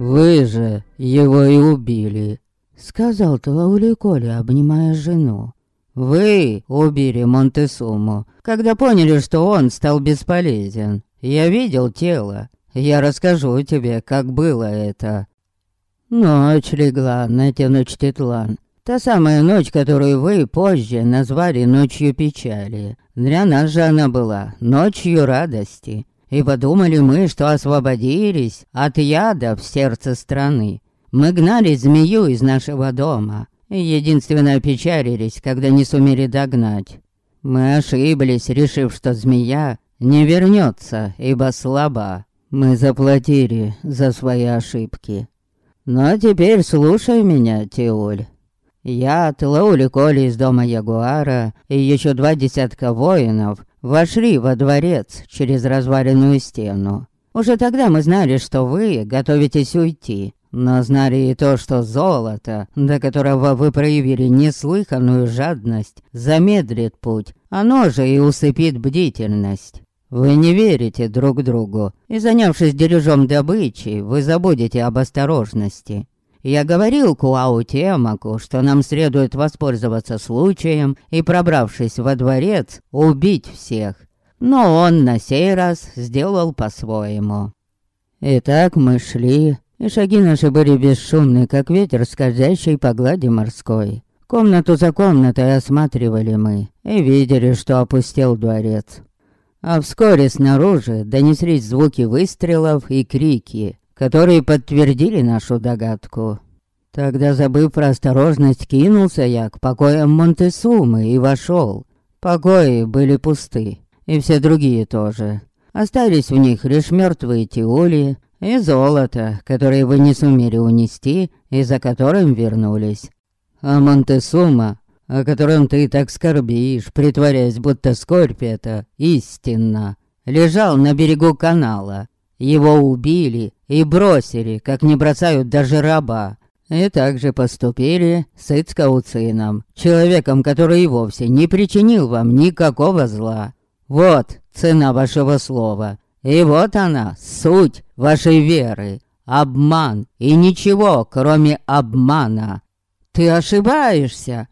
Вы же его и убили, сказал Тлаули Коля, обнимая жену. Вы убили Монтесуму, когда поняли, что он стал бесполезен. Я видел тело. Я расскажу тебе, как было это. Ночь легла на Теночтитлан. Та самая ночь, которую вы позже назвали ночью печали. Для нас же она была ночью радости. И подумали мы, что освободились от яда в сердце страны. Мы гнали змею из нашего дома. И единственно опечалились, когда не сумели догнать. Мы ошиблись, решив, что змея не вернется, ибо слаба. Мы заплатили за свои ошибки. Но теперь слушай меня, Тиуль. Я, Тлаули Коли из дома Ягуара и еще два десятка воинов вошли во дворец через разваленную стену. Уже тогда мы знали, что вы готовитесь уйти, но знали и то, что золото, до которого вы проявили неслыханную жадность, замедлит путь, оно же и усыпит бдительность. Вы не верите друг другу, и занявшись дережом добычи, вы забудете об осторожности. Я говорил Куау Темаку, что нам следует воспользоваться случаем и, пробравшись во дворец, убить всех. Но он на сей раз сделал по-своему. Итак, мы шли, и шаги наши были бесшумны, как ветер, скользящий по глади морской. Комнату за комнатой осматривали мы и видели, что опустел дворец. А вскоре снаружи донеслись звуки выстрелов и крики, которые подтвердили нашу догадку. Тогда, забыв про осторожность, кинулся я к покоям Монтесумы и вошел. Покои были пусты, и все другие тоже. Остались в них лишь мертвые теоли и золото, которые вы не сумели унести и за которым вернулись. А Монтесума о котором ты так скорбишь, притворяясь, будто скорбь это истинна, лежал на берегу канала. Его убили и бросили, как не бросают даже раба. И также поступили с Ицкауцином, человеком, который и вовсе не причинил вам никакого зла. Вот цена вашего слова. И вот она, суть вашей веры. Обман и ничего, кроме обмана. Ты ошибаешься,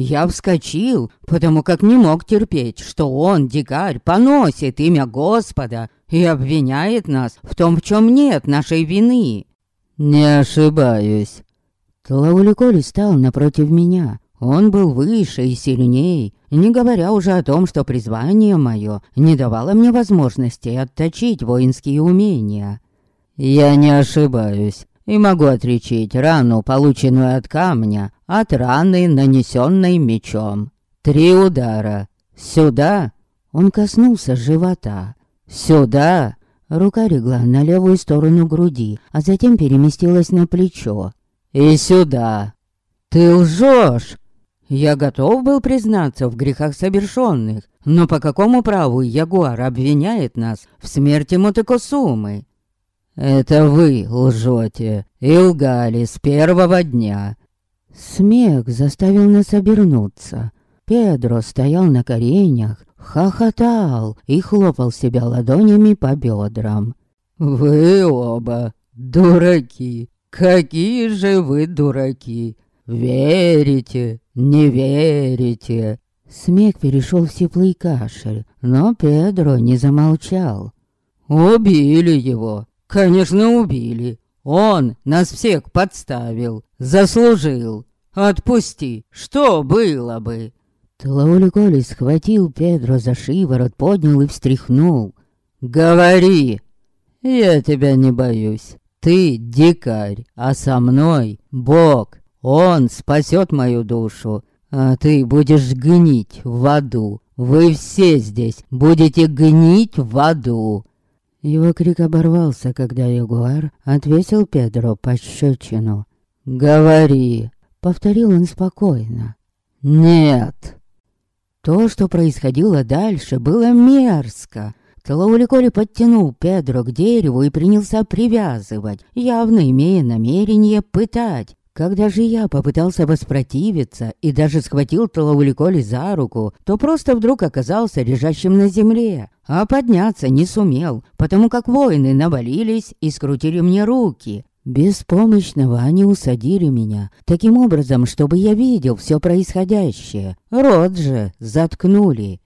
я вскочил, потому как не мог терпеть, что он, дикарь, поносит имя Господа и обвиняет нас в том, в чем нет нашей вины. Не ошибаюсь. Тлауликоли стал напротив меня. Он был выше и сильней, не говоря уже о том, что призвание мое не давало мне возможности отточить воинские умения. Я не ошибаюсь и могу отличить рану, полученную от камня, от раны, нанесенной мечом. Три удара. Сюда. Он коснулся живота. Сюда. Рука легла на левую сторону груди, а затем переместилась на плечо. И сюда. Ты лжешь. Я готов был признаться в грехах совершенных, но по какому праву Ягуар обвиняет нас в смерти Мотокосумы? Это вы лжете и лгали с первого дня. Смех заставил нас обернуться. Педро стоял на коренях, хохотал и хлопал себя ладонями по бедрам. «Вы оба дураки! Какие же вы дураки! Верите, не верите!» Смех перешел в теплый кашель, но Педро не замолчал. «Убили его! Конечно, убили! Он нас всех подставил, заслужил. Отпусти, что было бы?» Тлаули Коли схватил Педро за шиворот, поднял и встряхнул. «Говори! Я тебя не боюсь. Ты дикарь, а со мной Бог. Он спасет мою душу, а ты будешь гнить в аду. Вы все здесь будете гнить в аду. Его крик оборвался, когда Ягуар отвесил Педро пощечину. «Говори!» — повторил он спокойно. «Нет!» То, что происходило дальше, было мерзко. Тлауликори подтянул Педро к дереву и принялся привязывать, явно имея намерение пытать. Когда же я попытался воспротивиться и даже схватил Тлауликоли за руку, то просто вдруг оказался лежащим на земле, а подняться не сумел, потому как воины навалились и скрутили мне руки. Беспомощного они усадили меня, таким образом, чтобы я видел все происходящее. Рот же заткнули.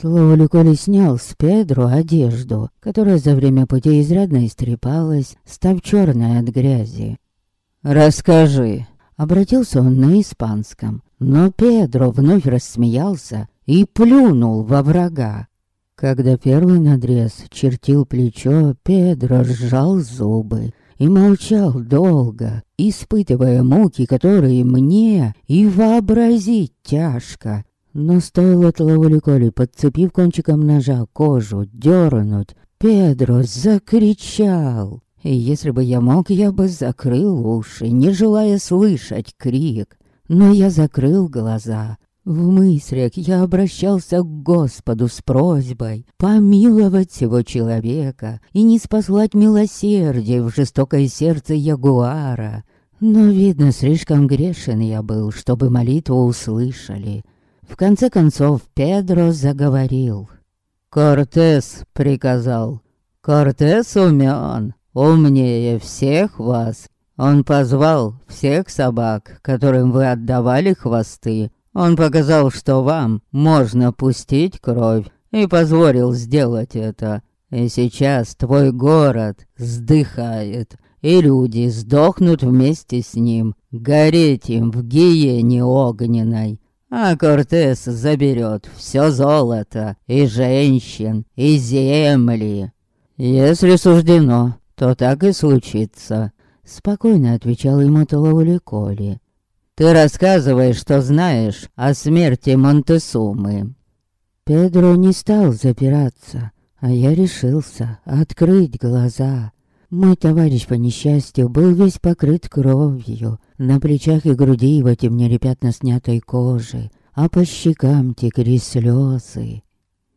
Тлоуликоли снял с Педро одежду, которая за время пути изрядно истрепалась, став черной от грязи. «Расскажи», — обратился он на испанском, но Педро вновь рассмеялся и плюнул во врага. Когда первый надрез чертил плечо, Педро сжал зубы и молчал долго, испытывая муки, которые мне и вообразить тяжко. Но стоило Тлауликоли, подцепив кончиком ножа кожу, дернуть, Педро закричал. И если бы я мог, я бы закрыл уши, не желая слышать крик. Но я закрыл глаза. В мыслях я обращался к Господу с просьбой помиловать всего человека и не спаслать милосердие в жестокое сердце ягуара. Но, видно, слишком грешен я был, чтобы молитву услышали. В конце концов Педро заговорил. «Кортес приказал. Кортес умен, умнее всех вас. Он позвал всех собак, которым вы отдавали хвосты. Он показал, что вам можно пустить кровь, и позволил сделать это. И сейчас твой город сдыхает, и люди сдохнут вместе с ним, гореть им в гиене огненной а Кортес заберет все золото, и женщин, и земли. Если суждено, то так и случится. Спокойно отвечал ему Талаули Коли. Ты рассказываешь, что знаешь о смерти Монтесумы. Педро не стал запираться, а я решился открыть глаза. Мой товарищ по несчастью был весь покрыт кровью. На плечах и груди его темнели пятна снятой кожи, а по щекам текли слезы.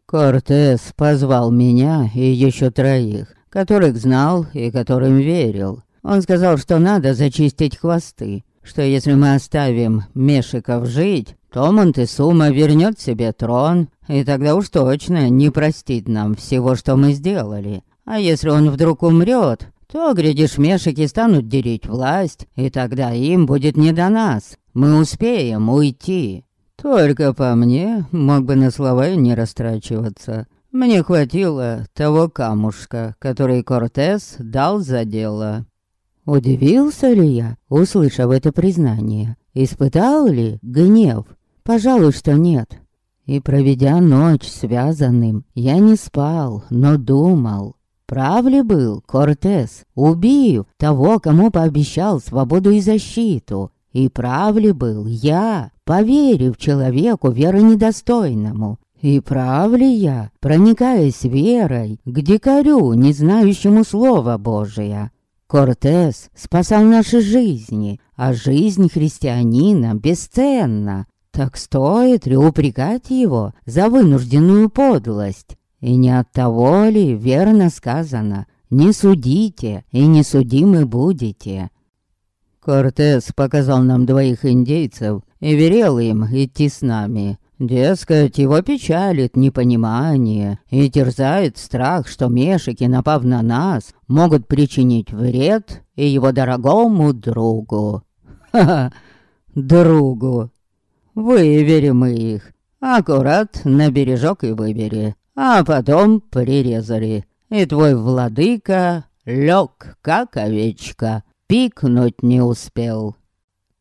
Кортес позвал меня и еще троих, которых знал и которым верил. Он сказал, что надо зачистить хвосты, что если мы оставим Мешиков жить, то Монтесума вернет себе трон, и тогда уж точно не простит нам всего, что мы сделали. А если он вдруг умрет, то, глядишь, мешики станут делить власть, и тогда им будет не до нас. Мы успеем уйти. Только по мне мог бы на слова и не растрачиваться. Мне хватило того камушка, который Кортес дал за дело. Удивился ли я, услышав это признание? Испытал ли гнев? Пожалуй, что нет. И проведя ночь связанным, я не спал, но думал. Прав ли был Кортес, убив того, кому пообещал свободу и защиту? И прав ли был я, поверив человеку веронедостойному? И прав ли я, проникаясь верой к дикарю, не знающему слова Божия? Кортес спасал наши жизни, а жизнь христианина бесценна. Так стоит ли упрекать его за вынужденную подлость? И не от того ли верно сказано «Не судите, и не судимы будете». Кортес показал нам двоих индейцев и велел им идти с нами. Дескать, его печалит непонимание и терзает страх, что мешики, напав на нас, могут причинить вред и его дорогому другу. Ха-ха, другу. Выбери мы их. Аккурат на бережок и выбери а потом прирезали. И твой владыка лег, как овечка, пикнуть не успел.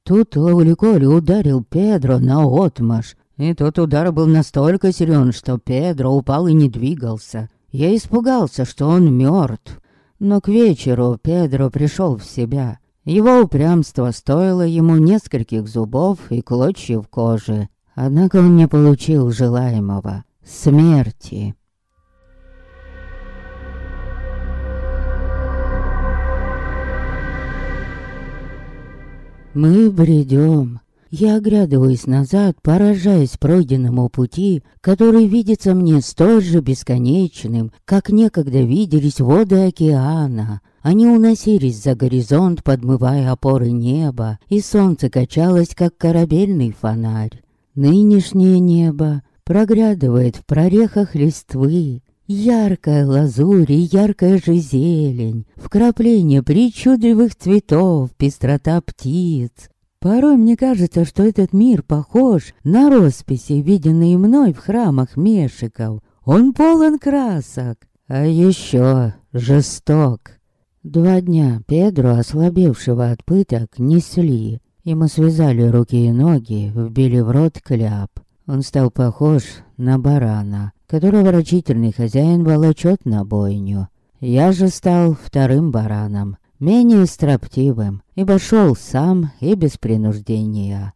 Тут Лауликоли ударил Педро на отмаш, и тот удар был настолько силен, что Педро упал и не двигался. Я испугался, что он мертв. Но к вечеру Педро пришел в себя. Его упрямство стоило ему нескольких зубов и клочьев кожи. Однако он не получил желаемого смерти. Мы бредем. Я оглядываюсь назад, поражаясь пройденному пути, который видится мне столь же бесконечным, как некогда виделись воды океана. Они уносились за горизонт, подмывая опоры неба, и солнце качалось, как корабельный фонарь. Нынешнее небо проглядывает в прорехах листвы. Яркая лазурь и яркая же зелень, вкрапление причудливых цветов, пестрота птиц. Порой мне кажется, что этот мир похож на росписи, виденные мной в храмах Мешиков. Он полон красок, а еще жесток. Два дня Педро, ослабевшего от пыток, несли. Ему связали руки и ноги, вбили в рот кляп. Он стал похож на барана, которого рачительный хозяин волочет на бойню. Я же стал вторым бараном, менее строптивым, ибо шел сам и без принуждения.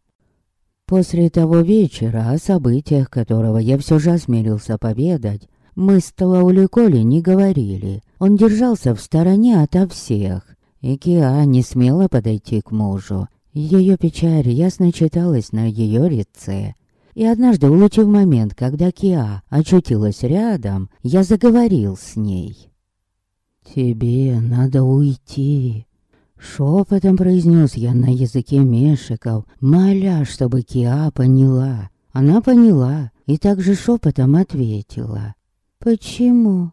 После того вечера, о событиях которого я все же осмелился поведать, мы с Талауликоли не говорили. Он держался в стороне ото всех. И Киа не смела подойти к мужу. Ее печаль ясно читалась на ее лице. И однажды, улучив момент, когда Киа очутилась рядом, я заговорил с ней. «Тебе надо уйти», — шепотом произнес я на языке Мешиков, моля, чтобы Киа поняла. Она поняла и также шепотом ответила. «Почему?»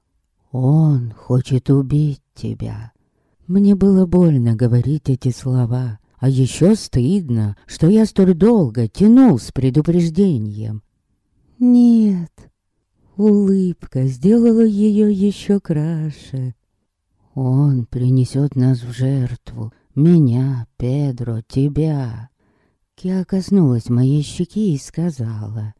«Он хочет убить тебя». Мне было больно говорить эти слова, а еще стыдно, что я столь долго тянул с предупреждением. «Нет». Улыбка сделала ее еще краше. «Он принесет нас в жертву, меня, Педро, тебя». Киа коснулась моей щеки и сказала,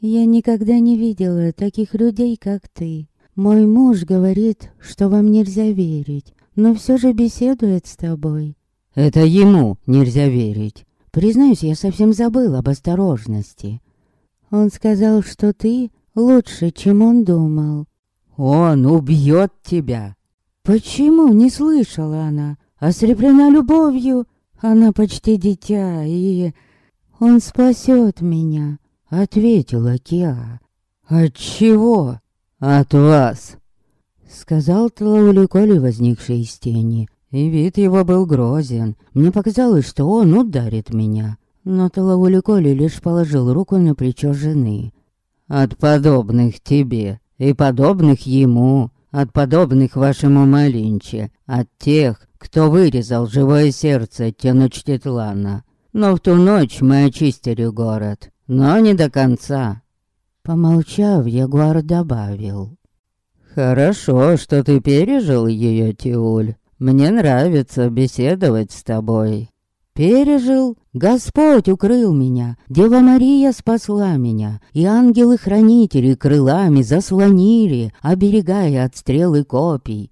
я никогда не видела таких людей, как ты. Мой муж говорит, что вам нельзя верить, но все же беседует с тобой. Это ему нельзя верить. Признаюсь, я совсем забыл об осторожности. Он сказал, что ты лучше, чем он думал. Он убьет тебя. Почему не слышала она? Ослеплена любовью. Она почти дитя, и... Он спасет меня. Ответила Киа. «От чего?» «От вас!» Сказал Тлауликоли, возникший из тени. И вид его был грозен. Мне показалось, что он ударит меня. Но Тлауликоли лишь положил руку на плечо жены. «От подобных тебе и подобных ему, от подобных вашему Малинче, от тех, кто вырезал живое сердце Теночтетлана. Но в ту ночь мы очистили город, но не до конца. Помолчав, Ягуар добавил. «Хорошо, что ты пережил ее, Тиуль. Мне нравится беседовать с тобой». «Пережил? Господь укрыл меня, Дева Мария спасла меня, и ангелы-хранители крылами заслонили, оберегая от стрелы копий.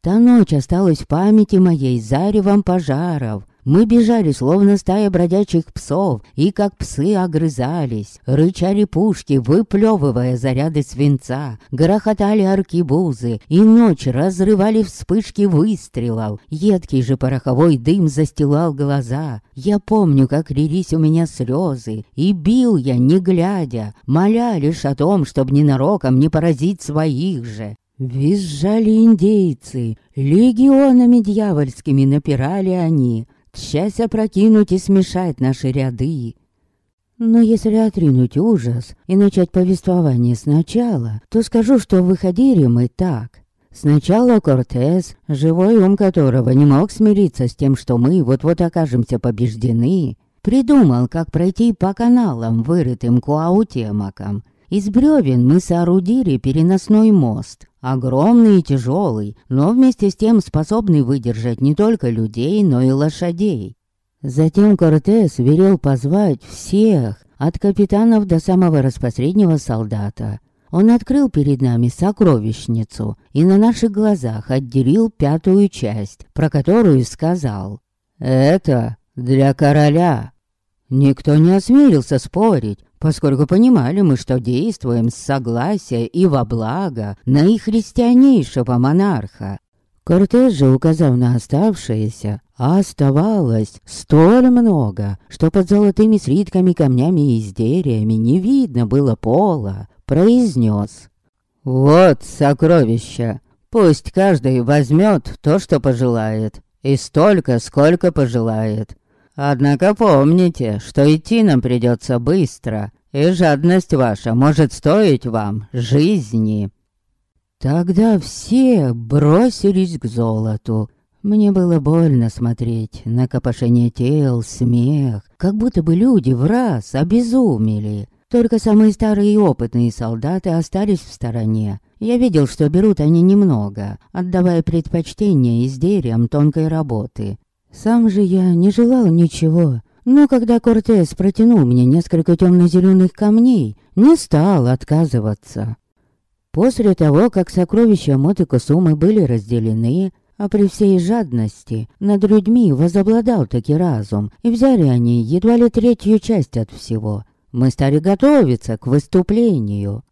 Та ночь осталась в памяти моей заревом пожаров, мы бежали, словно стая бродячих псов, и как псы огрызались. Рычали пушки, выплевывая заряды свинца. Грохотали аркибузы, и ночь разрывали вспышки выстрелов. Едкий же пороховой дым застилал глаза. Я помню, как лились у меня слезы, и бил я, не глядя, моля лишь о том, чтобы ненароком не поразить своих же. Визжали индейцы, легионами дьявольскими напирали они, Счастье опрокинуть и смешать наши ряды. Но если отринуть ужас и начать повествование сначала, то скажу, что выходили мы так. Сначала Кортес, живой ум которого не мог смириться с тем, что мы вот-вот окажемся побеждены, придумал, как пройти по каналам, вырытым Куаутемаком, из бревен мы соорудили переносной мост, огромный и тяжелый, но вместе с тем способный выдержать не только людей, но и лошадей. Затем Кортес велел позвать всех, от капитанов до самого распосреднего солдата. Он открыл перед нами сокровищницу и на наших глазах отделил пятую часть, про которую сказал «Это для короля». Никто не осмелился спорить, поскольку понимали мы, что действуем с согласия и во благо наихристианейшего монарха. Кортеж же, указав на оставшееся, оставалось столь много, что под золотыми слитками, камнями и изделиями не видно было пола, произнес. «Вот сокровища, пусть каждый возьмет то, что пожелает, и столько, сколько пожелает. Однако помните, что идти нам придется быстро, и жадность ваша может стоить вам жизни». Тогда все бросились к золоту. Мне было больно смотреть на копошение тел, смех, как будто бы люди в раз обезумели. Только самые старые и опытные солдаты остались в стороне. Я видел, что берут они немного, отдавая предпочтение изделиям тонкой работы. Сам же я не желал ничего, но когда Кортес протянул мне несколько темно-зеленых камней, не стал отказываться. После того, как сокровища Мотыка Сумы были разделены, а при всей жадности над людьми возобладал таки разум, и взяли они едва ли третью часть от всего. Мы стали готовиться к выступлению.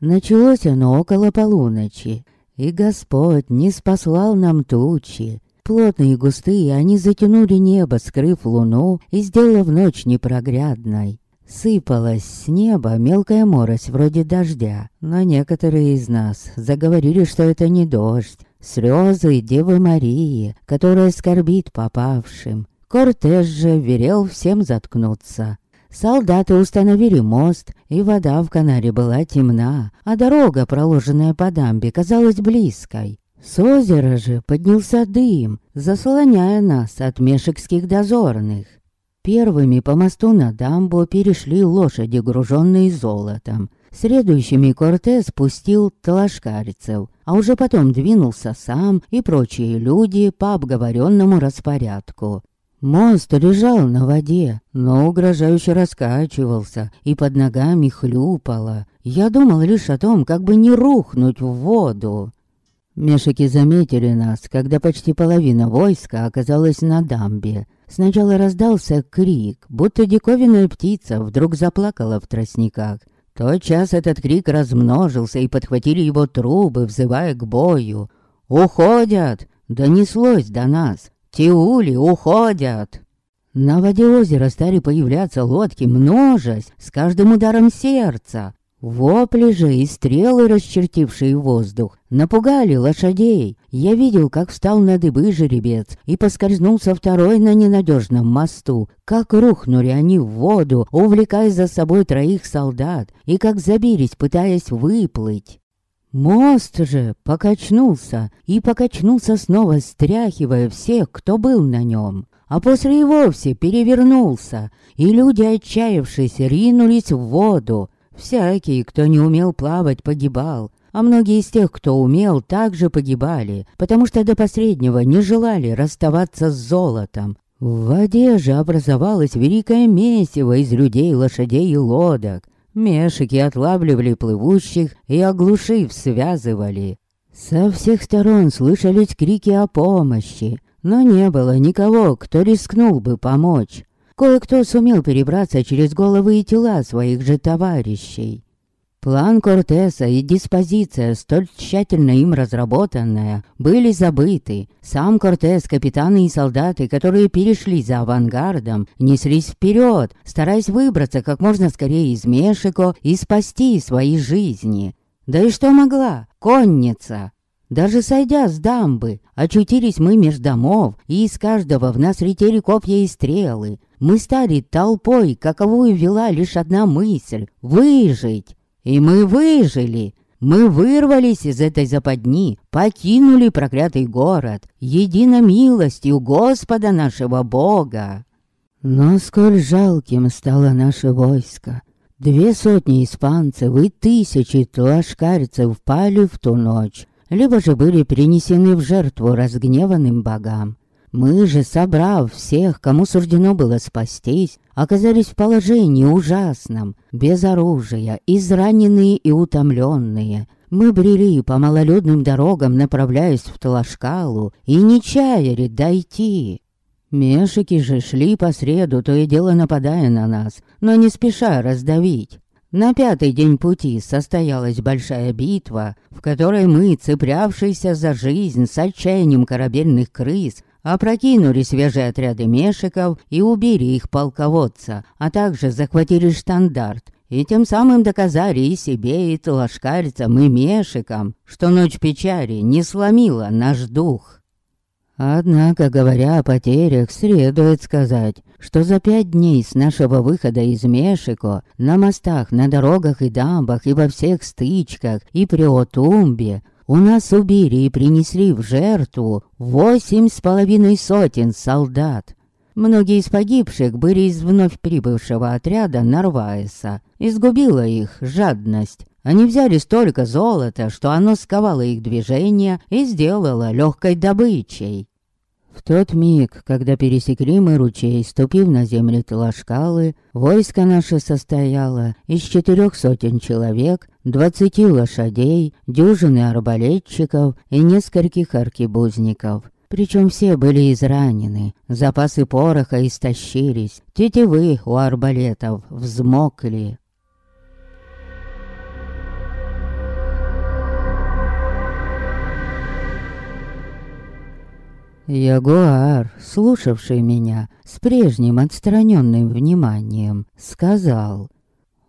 Началось оно около полуночи, и Господь не спаслал нам тучи. Плотные и густые они затянули небо, скрыв луну и сделав ночь непроглядной. Сыпалась с неба мелкая морось вроде дождя, но некоторые из нас заговорили, что это не дождь, слезы Девы Марии, которая скорбит попавшим. Кортеж же велел всем заткнуться. Солдаты установили мост, и вода в канаре была темна, а дорога, проложенная по дамбе, казалась близкой. С озера же поднялся дым, заслоняя нас от мешекских дозорных. Первыми по мосту на дамбу перешли лошади, груженные золотом. Следующими Кортес пустил талашкарицев, а уже потом двинулся сам и прочие люди по обговоренному распорядку. Мост лежал на воде, но угрожающе раскачивался и под ногами хлюпало. Я думал лишь о том, как бы не рухнуть в воду. Мешики заметили нас, когда почти половина войска оказалась на дамбе. Сначала раздался крик, будто диковинная птица вдруг заплакала в тростниках. Тот час этот крик размножился, и подхватили его трубы, взывая к бою. «Уходят!» — донеслось до нас. «Тиули уходят!» На воде озера стали появляться лодки, множась, с каждым ударом сердца. Вопли же и стрелы, расчертившие воздух, напугали лошадей. Я видел, как встал на дыбы жеребец и поскользнулся второй на ненадежном мосту, как рухнули они в воду, увлекая за собой троих солдат, и как забились, пытаясь выплыть. Мост же покачнулся и покачнулся снова, стряхивая всех, кто был на нем. А после и вовсе перевернулся, и люди, отчаявшись, ринулись в воду, Всякий, кто не умел плавать, погибал, а многие из тех, кто умел, также погибали, потому что до последнего не желали расставаться с золотом. В воде же образовалось великое месиво из людей, лошадей и лодок. Мешики отлавливали плывущих и, оглушив, связывали. Со всех сторон слышались крики о помощи, но не было никого, кто рискнул бы помочь. Кое-кто сумел перебраться через головы и тела своих же товарищей. План Кортеса и диспозиция, столь тщательно им разработанная, были забыты. Сам Кортес, капитаны и солдаты, которые перешли за авангардом, неслись вперед, стараясь выбраться как можно скорее из Мешико и спасти свои жизни. Да и что могла? Конница! Даже сойдя с дамбы, очутились мы меж домов, и из каждого в нас летели копья и стрелы. Мы стали толпой, каковую вела лишь одна мысль — выжить. И мы выжили. Мы вырвались из этой западни, покинули проклятый город, едино милостью Господа нашего Бога. Но сколь жалким стало наше войско. Две сотни испанцев и тысячи тлашкарцев пали в ту ночь, либо же были принесены в жертву разгневанным богам. Мы же, собрав всех, кому суждено было спастись, оказались в положении ужасном, без оружия, израненные и утомленные. Мы брели по малолюдным дорогам, направляясь в Тлашкалу, и не чаяли дойти. Мешики же шли по среду, то и дело нападая на нас, но не спеша раздавить. На пятый день пути состоялась большая битва, в которой мы, цеплявшиеся за жизнь с отчаянием корабельных крыс, опрокинули свежие отряды мешиков и убили их полководца, а также захватили штандарт, и тем самым доказали и себе, и тлашкарцам, и мешикам, что ночь печали не сломила наш дух. Однако, говоря о потерях, следует сказать, что за пять дней с нашего выхода из Мешико на мостах, на дорогах и дамбах и во всех стычках и при Отумбе у нас убили и принесли в жертву восемь с половиной сотен солдат. Многие из погибших были из вновь прибывшего отряда Нарваеса. Изгубила их жадность. Они взяли столько золота, что оно сковало их движение и сделало легкой добычей. В тот миг, когда пересекли мы ручей, ступив на землю Тлашкалы, войско наше состояло из четырех сотен человек, двадцати лошадей, дюжины арбалетчиков и нескольких аркебузников. Причем все были изранены, запасы пороха истощились, тетивы у арбалетов взмокли. Ягуар, слушавший меня с прежним отстраненным вниманием, сказал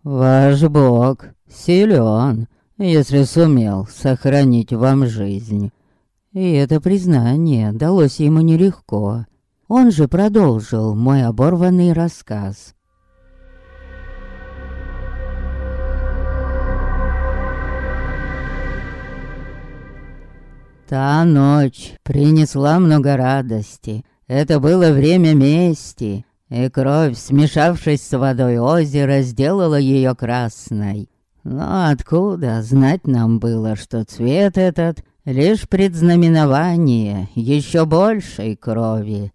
«Ваш бог силен, если сумел сохранить вам жизнь». И это признание далось ему нелегко. Он же продолжил мой оборванный рассказ. Та ночь принесла много радости. Это было время мести, и кровь, смешавшись с водой озера, сделала ее красной. Но откуда знать нам было, что цвет этот — лишь предзнаменование еще большей крови?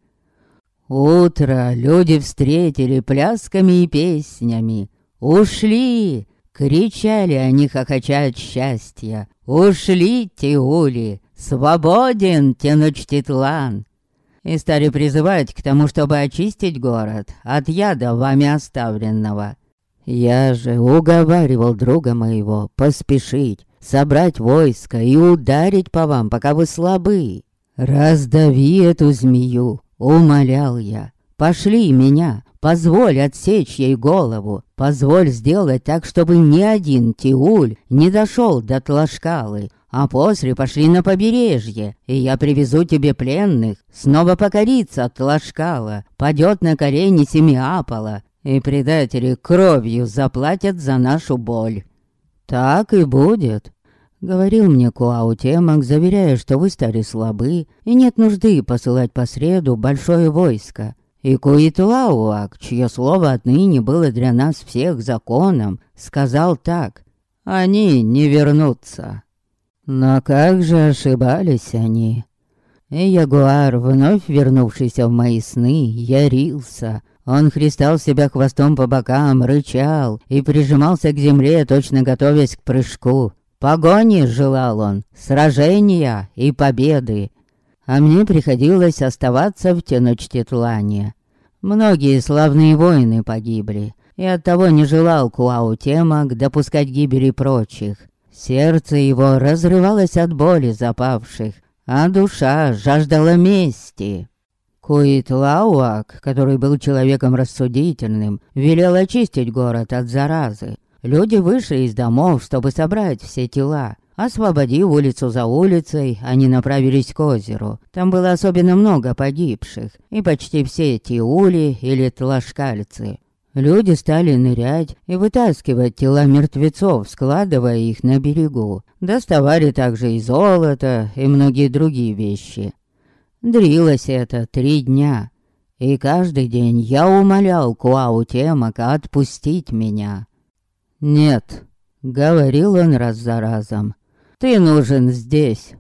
Утро люди встретили плясками и песнями. «Ушли!» — кричали они, хохоча от счастья. «Ушли, Тиули! «Свободен, Теночтитлан!» И стали призывать к тому, чтобы очистить город от яда вами оставленного. Я же уговаривал друга моего поспешить, собрать войско и ударить по вам, пока вы слабы. Раздави эту змею, умолял я. Пошли меня, позволь отсечь ей голову, позволь сделать так, чтобы ни один Тиуль не дошел до Тлашкалы, а после пошли на побережье, и я привезу тебе пленных, снова покориться от Тлашкала, падет на колени Семиапола, и предатели кровью заплатят за нашу боль. Так и будет. Говорил мне Куаутемак, заверяя, что вы стали слабы, и нет нужды посылать по среду большое войско. И Куитлауак, чье слово отныне было для нас всех законом, сказал так. Они не вернутся. Но как же ошибались они? Ягуар, вновь вернувшийся в мои сны, ярился. Он христал себя хвостом по бокам, рычал и прижимался к земле, точно готовясь к прыжку. Погони желал он, сражения и победы. А мне приходилось оставаться в Теночтитлане. Многие славные воины погибли, и оттого не желал Куау Темак допускать гибели прочих. Сердце его разрывалось от боли запавших, а душа жаждала мести. Куитлауак, который был человеком рассудительным, велел очистить город от заразы. Люди вышли из домов, чтобы собрать все тела. Освободив улицу за улицей, они направились к озеру. Там было особенно много погибших, и почти все эти ули или тлашкальцы. Люди стали нырять и вытаскивать тела мертвецов, складывая их на берегу. Доставали также и золото, и многие другие вещи. Дрилось это три дня. И каждый день я умолял Куау Темака отпустить меня. «Нет», — говорил он раз за разом, — «ты нужен здесь».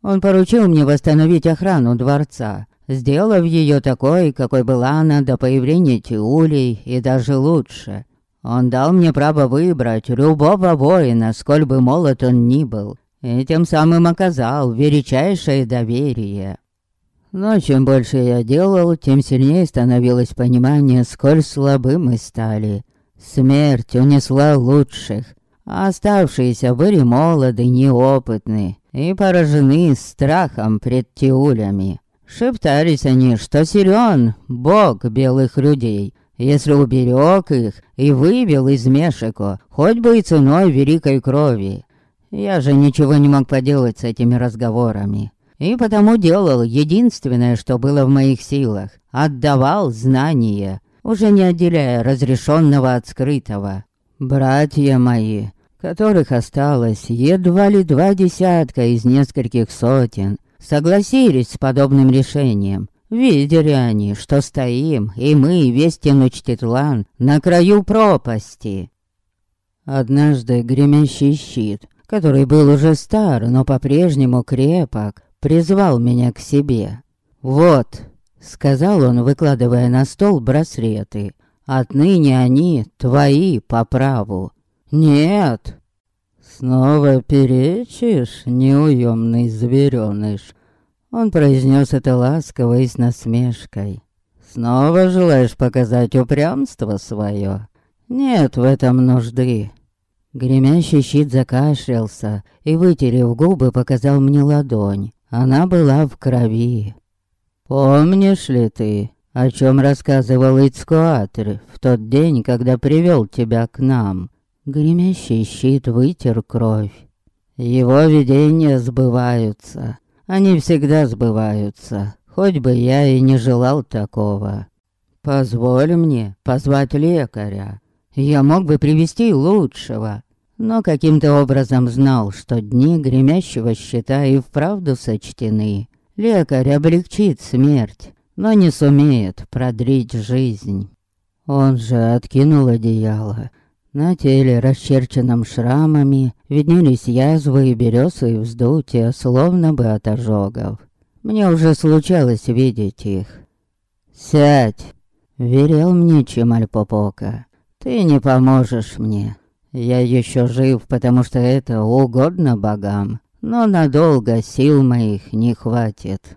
Он поручил мне восстановить охрану дворца, сделав ее такой, какой была она до появления Тиулей и даже лучше. Он дал мне право выбрать любого воина, сколь бы молод он ни был, и тем самым оказал величайшее доверие. Но чем больше я делал, тем сильнее становилось понимание, сколь слабы мы стали. Смерть унесла лучших, а оставшиеся были молоды, неопытны и поражены страхом пред Тиулями. Шептались они, что силен бог белых людей, если уберег их и вывел из Мешико, хоть бы и ценой великой крови. Я же ничего не мог поделать с этими разговорами. И потому делал единственное, что было в моих силах. Отдавал знания, уже не отделяя разрешенного от скрытого. «Братья мои, которых осталось едва ли два десятка из нескольких сотен, согласились с подобным решением. Видели они, что стоим, и мы, и весь Тенучтитлан, на краю пропасти. Однажды гремящий щит, который был уже стар, но по-прежнему крепок, призвал меня к себе. «Вот», — сказал он, выкладывая на стол браслеты, «отныне они твои по праву». «Нет!» «Снова перечишь, неуемный зверёныш?» Он произнес это ласково и с насмешкой. «Снова желаешь показать упрямство свое? Нет в этом нужды». Гремящий щит закашлялся и, вытерев губы, показал мне ладонь. Она была в крови. «Помнишь ли ты, о чем рассказывал Ицкуатр в тот день, когда привел тебя к нам?» Гремящий щит вытер кровь. Его видения сбываются. Они всегда сбываются, хоть бы я и не желал такого. Позволь мне позвать лекаря. Я мог бы привести лучшего, но каким-то образом знал, что дни гремящего щита и вправду сочтены. Лекарь облегчит смерть, но не сумеет продрить жизнь. Он же откинул одеяло на теле, расчерченном шрамами, виднелись язвы и березы вздутия, словно бы от ожогов. Мне уже случалось видеть их. «Сядь!» — верил мне Чемальпопока. «Ты не поможешь мне. Я еще жив, потому что это угодно богам, но надолго сил моих не хватит».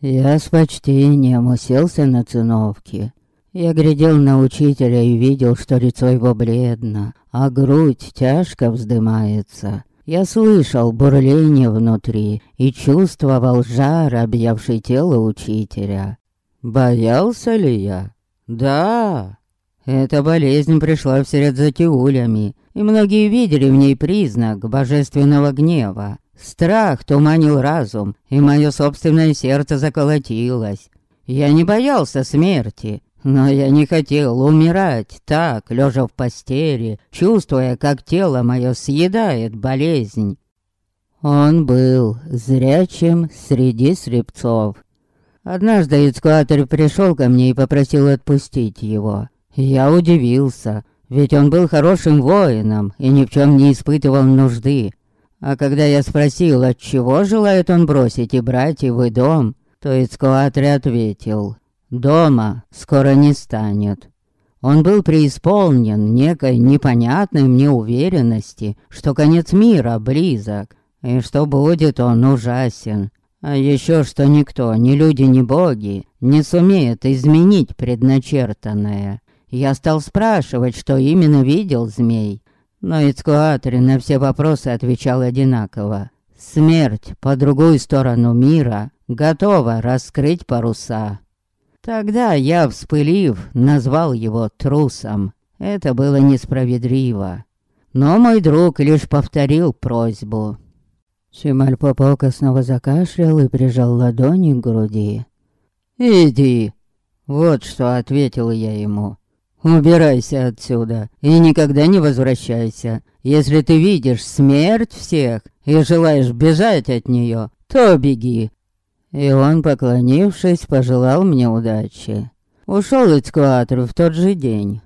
Я с почтением уселся на циновке я глядел на учителя и видел, что лицо его бледно, а грудь тяжко вздымается. Я слышал бурление внутри и чувствовал жар, объявший тело учителя. Боялся ли я? Да. Эта болезнь пришла вслед за тиулями, и многие видели в ней признак божественного гнева. Страх туманил разум, и мое собственное сердце заколотилось. Я не боялся смерти, но я не хотел умирать так, лежа в постели, чувствуя, как тело мое съедает болезнь. Он был зрячим среди слепцов. Однажды Ицкуатор пришел ко мне и попросил отпустить его. Я удивился, ведь он был хорошим воином и ни в чем не испытывал нужды. А когда я спросил, от чего желает он бросить и брать его дом, то Ицкуатор ответил, дома скоро не станет. Он был преисполнен некой непонятной мне уверенности, что конец мира близок, и что будет он ужасен. А еще что никто, ни люди, ни боги, не сумеет изменить предначертанное. Я стал спрашивать, что именно видел змей, но Ицкуатри на все вопросы отвечал одинаково. Смерть по другую сторону мира готова раскрыть паруса. Тогда я, вспылив, назвал его трусом. Это было несправедливо. Но мой друг лишь повторил просьбу. Чемаль-Попока снова закашлял и прижал ладони к груди. «Иди!» Вот что ответил я ему. «Убирайся отсюда и никогда не возвращайся. Если ты видишь смерть всех и желаешь бежать от нее, то беги, и он, поклонившись, пожелал мне удачи. Ушел Ицкуатр в тот же день.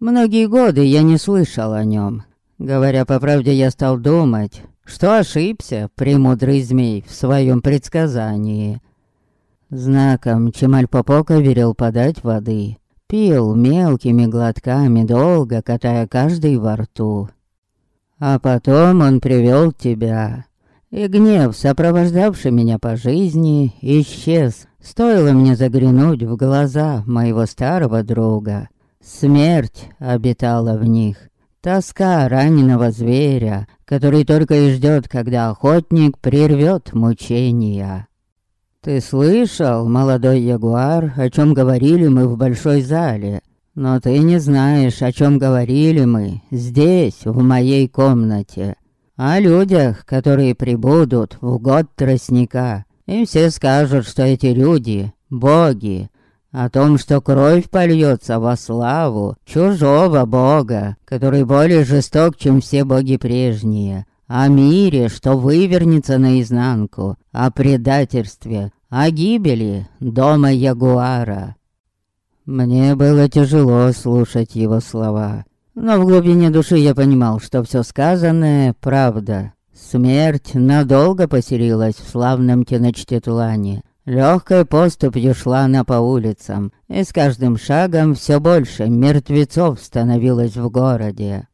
Многие годы я не слышал о нем. Говоря по правде, я стал думать, что ошибся премудрый змей в своем предсказании. Знаком Чемальпопока велел подать воды. Пил мелкими глотками, долго катая каждый во рту. А потом он привел тебя и гнев, сопровождавший меня по жизни, исчез. Стоило мне заглянуть в глаза моего старого друга. Смерть обитала в них. Тоска раненого зверя, который только и ждет, когда охотник прервет мучения. Ты слышал, молодой ягуар, о чем говорили мы в большой зале? Но ты не знаешь, о чем говорили мы здесь, в моей комнате о людях, которые прибудут в год тростника. И все скажут, что эти люди — боги. о том, что кровь польется во славу чужого бога, который более жесток, чем все боги прежние, о мире, что вывернется наизнанку, о предательстве, о гибели дома Ягуара. Мне было тяжело слушать его слова, но в глубине души я понимал, что все сказанное — правда. Смерть надолго поселилась в славном Теночтетлане. Легкой поступью шла она по улицам, и с каждым шагом все больше мертвецов становилось в городе.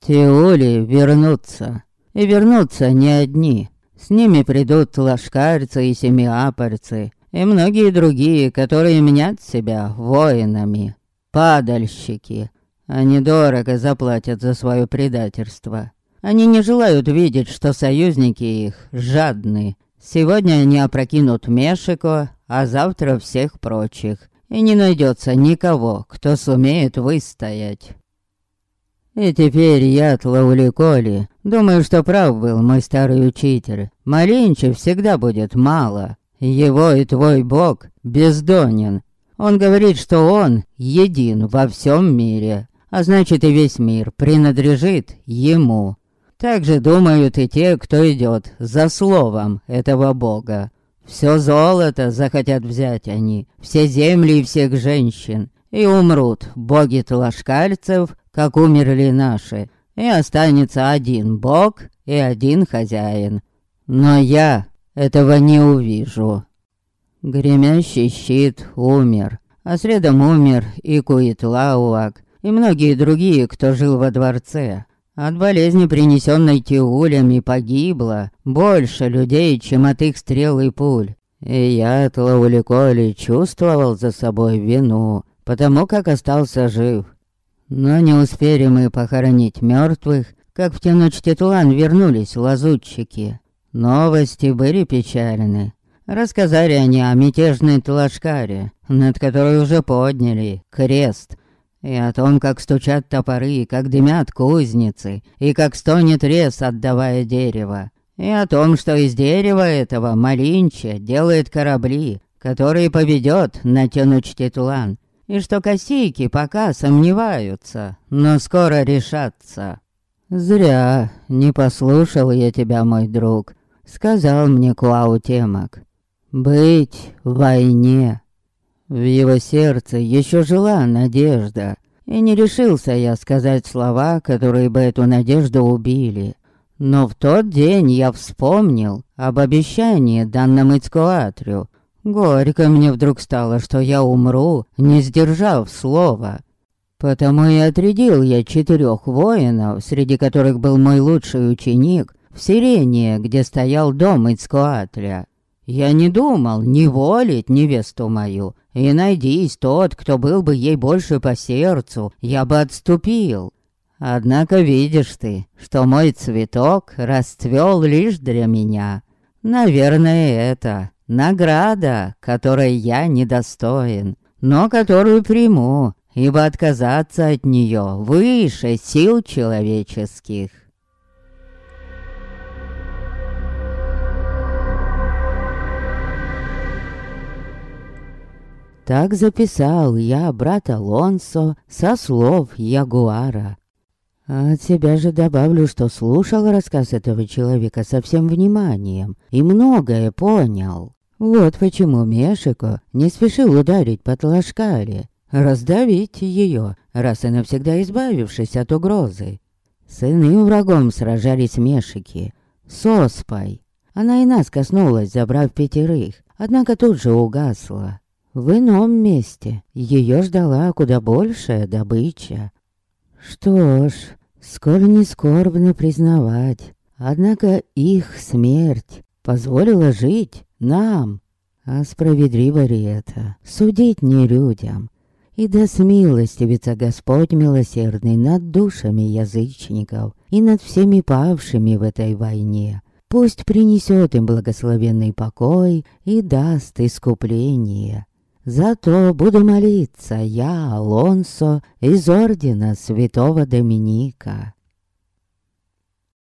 Тиули вернутся, и вернутся не одни. С ними придут лашкарцы и семиапорцы, и многие другие, которые мнят себя воинами. Падальщики. Они дорого заплатят за свое предательство. Они не желают видеть, что союзники их жадны. Сегодня они опрокинут Мешико, а завтра всех прочих. И не найдется никого, кто сумеет выстоять. И теперь я от Лауликоли. Думаю, что прав был мой старый учитель. Малинчи всегда будет мало. Его и твой бог бездонен. Он говорит, что он един во всем мире, а значит и весь мир принадлежит ему. Так же думают и те, кто идет за словом этого бога. Все золото захотят взять они, все земли и всех женщин, и умрут боги тлашкальцев, как умерли наши, и останется один бог и один хозяин. Но я этого не увижу. Гремящий щит умер, а следом умер и Куитлауак, и многие другие, кто жил во дворце. От болезни, принесенной Тиулями, погибло больше людей, чем от их стрел и пуль. И я от Лауликоли чувствовал за собой вину, потому как остался жив. Но не успели мы похоронить мертвых, как в те ночь Титуан вернулись лазутчики. Новости были печальны. Рассказали они о мятежной Тлашкаре, над которой уже подняли крест, и о том, как стучат топоры, как дымят кузницы, и как стонет рез, отдавая дерево. И о том, что из дерева этого Малинча делает корабли, которые поведет на Тянучтетлан, и что косейки пока сомневаются, но скоро решатся. Зря не послушал я тебя, мой друг, сказал мне Куаутемак. Быть в войне. В его сердце еще жила надежда, и не решился я сказать слова, которые бы эту надежду убили. Но в тот день я вспомнил об обещании, данном Ицкоатрю, Горько мне вдруг стало, что я умру, не сдержав слова. Потому и отрядил я четырех воинов, среди которых был мой лучший ученик, в Сирении, где стоял дом Ицкоатля. Я не думал не волить невесту мою, и найдись тот, кто был бы ей больше по сердцу, я бы отступил. Однако видишь ты, что мой цветок расцвел лишь для меня. Наверное, это Награда, которой я недостоин, но которую приму, ибо отказаться от нее выше сил человеческих. Так записал я брат Алонсо со слов Ягуара. А от себя же добавлю, что слушал рассказ этого человека со всем вниманием и многое понял. Вот почему Мешико не спешил ударить по Тлашкаре, раздавить ее, раз и навсегда избавившись от угрозы. С иным врагом сражались Мешики, с Оспой. Она и нас коснулась, забрав пятерых, однако тут же угасла. В ином месте ее ждала куда большая добыча. Что ж, сколь не скорбно признавать, однако их смерть позволила жить нам. А справедливо ли это? Судить не людям. И да смилостивится Господь милосердный над душами язычников и над всеми павшими в этой войне. Пусть принесет им благословенный покой и даст искупление. Зато буду молиться я, Алонсо, из ордена святого Доминика.